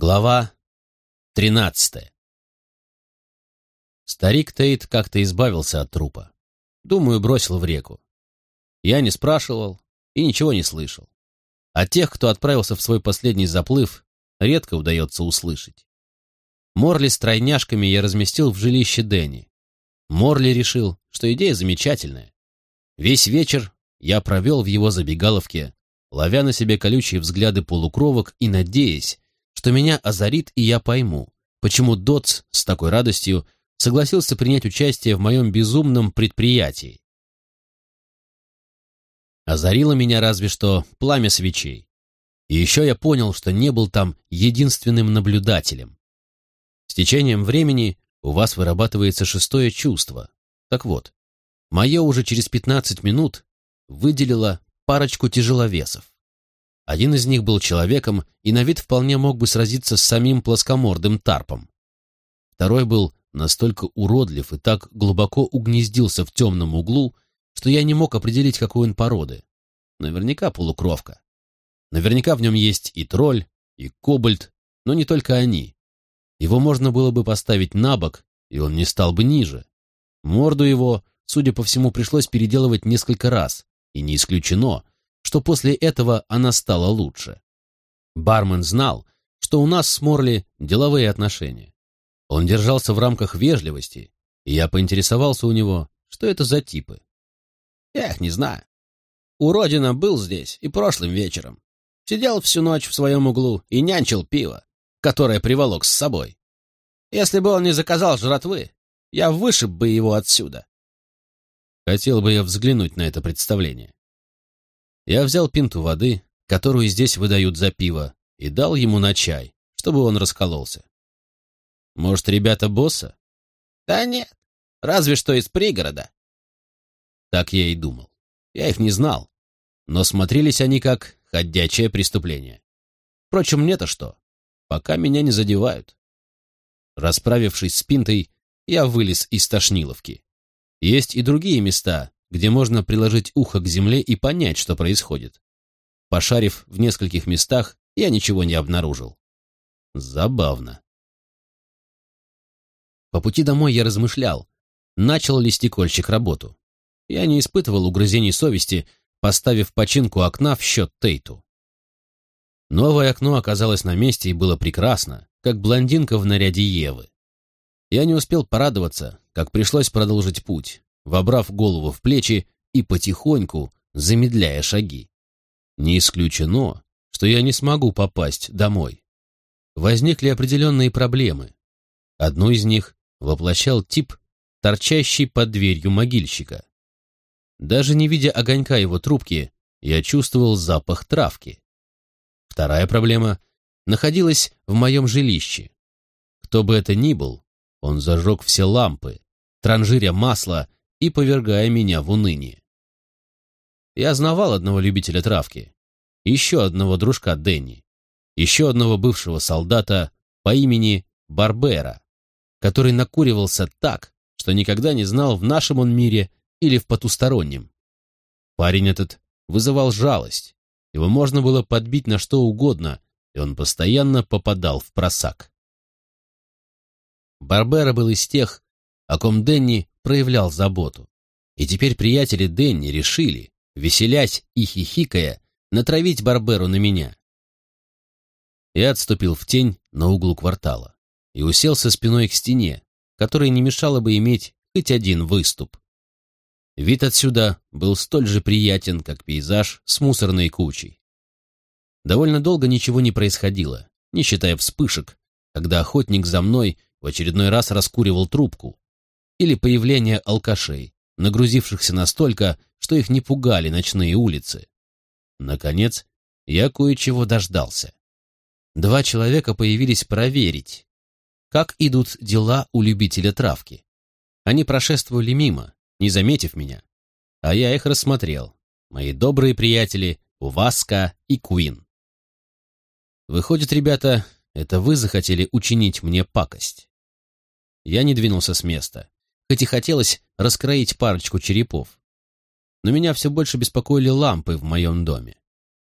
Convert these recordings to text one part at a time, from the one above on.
Глава тринадцатая Старик Тейт как-то избавился от трупа. Думаю, бросил в реку. Я не спрашивал и ничего не слышал. А тех, кто отправился в свой последний заплыв, редко удается услышать. Морли с тройняшками я разместил в жилище Дэнни. Морли решил, что идея замечательная. Весь вечер я провел в его забегаловке, ловя на себе колючие взгляды полукровок и надеясь, что меня озарит и я пойму, почему Дотс с такой радостью согласился принять участие в моем безумном предприятии. Озарило меня разве что пламя свечей. И еще я понял, что не был там единственным наблюдателем. С течением времени у вас вырабатывается шестое чувство. Так вот, мое уже через 15 минут выделило парочку тяжеловесов. Один из них был человеком и на вид вполне мог бы сразиться с самим плоскомордым тарпом. Второй был настолько уродлив и так глубоко угнездился в темном углу, что я не мог определить, какой он породы. Наверняка полукровка. Наверняка в нем есть и тролль, и кобальт, но не только они. Его можно было бы поставить на бок, и он не стал бы ниже. Морду его, судя по всему, пришлось переделывать несколько раз, и не исключено, что после этого она стала лучше. Бармен знал, что у нас с Морли деловые отношения. Он держался в рамках вежливости, и я поинтересовался у него, что это за типы. Их не знаю. Уродина был здесь и прошлым вечером. Сидел всю ночь в своем углу и нянчил пиво, которое приволок с собой. Если бы он не заказал жратвы, я вышиб бы его отсюда. Хотел бы я взглянуть на это представление. Я взял пинту воды, которую здесь выдают за пиво, и дал ему на чай, чтобы он раскололся. Может, ребята босса? Да нет, разве что из пригорода. Так я и думал. Я их не знал, но смотрелись они как ходячее преступление. Впрочем, мне-то что? Пока меня не задевают. Расправившись с пинтой, я вылез из тошниловки. Есть и другие места, где можно приложить ухо к земле и понять, что происходит. Пошарив в нескольких местах, я ничего не обнаружил. Забавно. По пути домой я размышлял, начал ли стекольщик работу. Я не испытывал угрызений совести, поставив починку окна в счет Тейту. Новое окно оказалось на месте и было прекрасно, как блондинка в наряде Евы. Я не успел порадоваться, как пришлось продолжить путь вобрав голову в плечи и потихоньку замедляя шаги. Не исключено, что я не смогу попасть домой. Возникли определенные проблемы. Одну из них воплощал тип, торчащий под дверью могильщика. Даже не видя огонька его трубки, я чувствовал запах травки. Вторая проблема находилась в моем жилище. Кто бы это ни был, он зажег все лампы, транжиря масло и повергая меня в уныние. Я знавал одного любителя травки, еще одного дружка Дэнни, еще одного бывшего солдата по имени Барбера, который накуривался так, что никогда не знал, в нашем он мире или в потустороннем. Парень этот вызывал жалость, его можно было подбить на что угодно, и он постоянно попадал в просак. Барбера был из тех, о ком Дэнни проявлял заботу. И теперь приятели Дэнни решили, веселясь и хихикая, натравить Барберу на меня. Я отступил в тень на углу квартала и уселся спиной к стене, которая не мешала бы иметь хоть один выступ. Вид отсюда был столь же приятен, как пейзаж с мусорной кучей. Довольно долго ничего не происходило, не считая вспышек, когда охотник за мной в очередной раз раскуривал трубку, или появление алкашей, нагрузившихся настолько, что их не пугали ночные улицы. Наконец, я кое-чего дождался. Два человека появились проверить, как идут дела у любителя травки. Они прошествовали мимо, не заметив меня, а я их рассмотрел. Мои добрые приятели Васка и Куин. Выходит, ребята, это вы захотели учинить мне пакость. Я не двинулся с места хоть и хотелось раскроить парочку черепов. Но меня все больше беспокоили лампы в моем доме.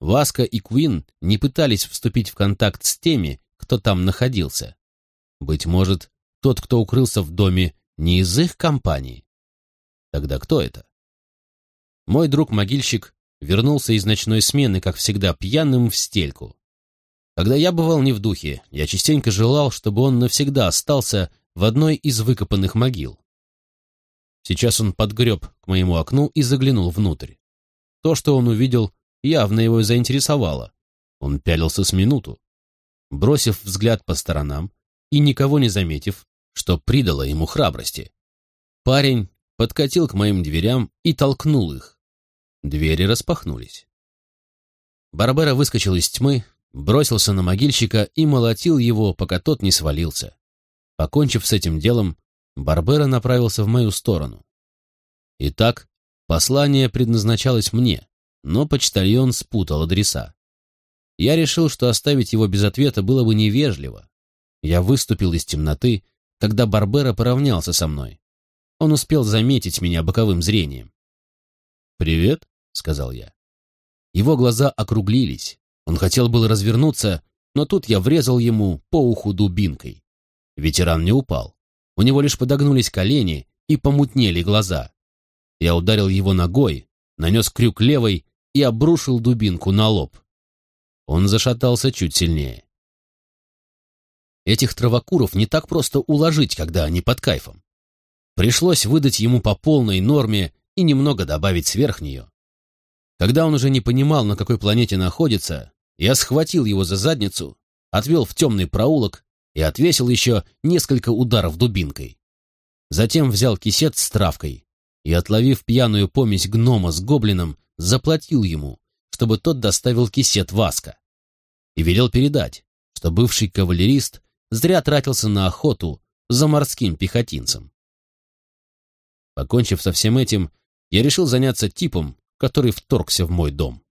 Васка и Куин не пытались вступить в контакт с теми, кто там находился. Быть может, тот, кто укрылся в доме, не из их компании. Тогда кто это? Мой друг-могильщик вернулся из ночной смены, как всегда, пьяным в стельку. Когда я бывал не в духе, я частенько желал, чтобы он навсегда остался в одной из выкопанных могил. Сейчас он подгреб к моему окну и заглянул внутрь. То, что он увидел, явно его заинтересовало. Он пялился с минуту. Бросив взгляд по сторонам и никого не заметив, что придало ему храбрости, парень подкатил к моим дверям и толкнул их. Двери распахнулись. Барбера выскочил из тьмы, бросился на могильщика и молотил его, пока тот не свалился. Покончив с этим делом, Барбера направился в мою сторону. Итак, послание предназначалось мне, но почтальон спутал адреса. Я решил, что оставить его без ответа было бы невежливо. Я выступил из темноты, когда Барбера поравнялся со мной. Он успел заметить меня боковым зрением. «Привет», — сказал я. Его глаза округлились. Он хотел было развернуться, но тут я врезал ему по уху дубинкой. Ветеран не упал. У него лишь подогнулись колени и помутнели глаза. Я ударил его ногой, нанес крюк левой и обрушил дубинку на лоб. Он зашатался чуть сильнее. Этих травокуров не так просто уложить, когда они под кайфом. Пришлось выдать ему по полной норме и немного добавить сверх нее. Когда он уже не понимал, на какой планете находится, я схватил его за задницу, отвел в темный проулок и отвесил еще несколько ударов дубинкой. Затем взял кисет с травкой и, отловив пьяную помесь гнома с гоблином, заплатил ему, чтобы тот доставил кисет Васка. И велел передать, что бывший кавалерист зря тратился на охоту за морским пехотинцем. Покончив со всем этим, я решил заняться типом, который вторгся в мой дом.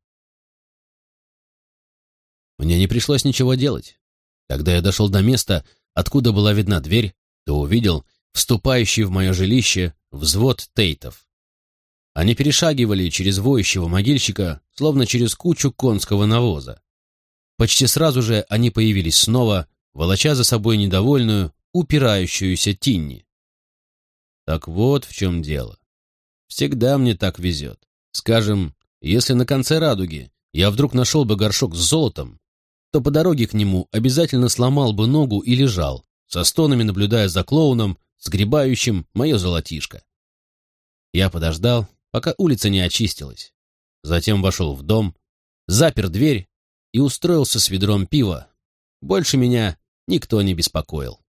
Мне не пришлось ничего делать. Когда я дошел до места, откуда была видна дверь, то увидел вступающий в мое жилище взвод тейтов. Они перешагивали через воющего могильщика, словно через кучу конского навоза. Почти сразу же они появились снова, волоча за собой недовольную, упирающуюся Тинни. Так вот в чем дело. Всегда мне так везет. Скажем, если на конце радуги я вдруг нашел бы горшок с золотом, то по дороге к нему обязательно сломал бы ногу и лежал, со стонами наблюдая за клоуном, сгребающим мое золотишко. Я подождал, пока улица не очистилась. Затем вошел в дом, запер дверь и устроился с ведром пива. Больше меня никто не беспокоил.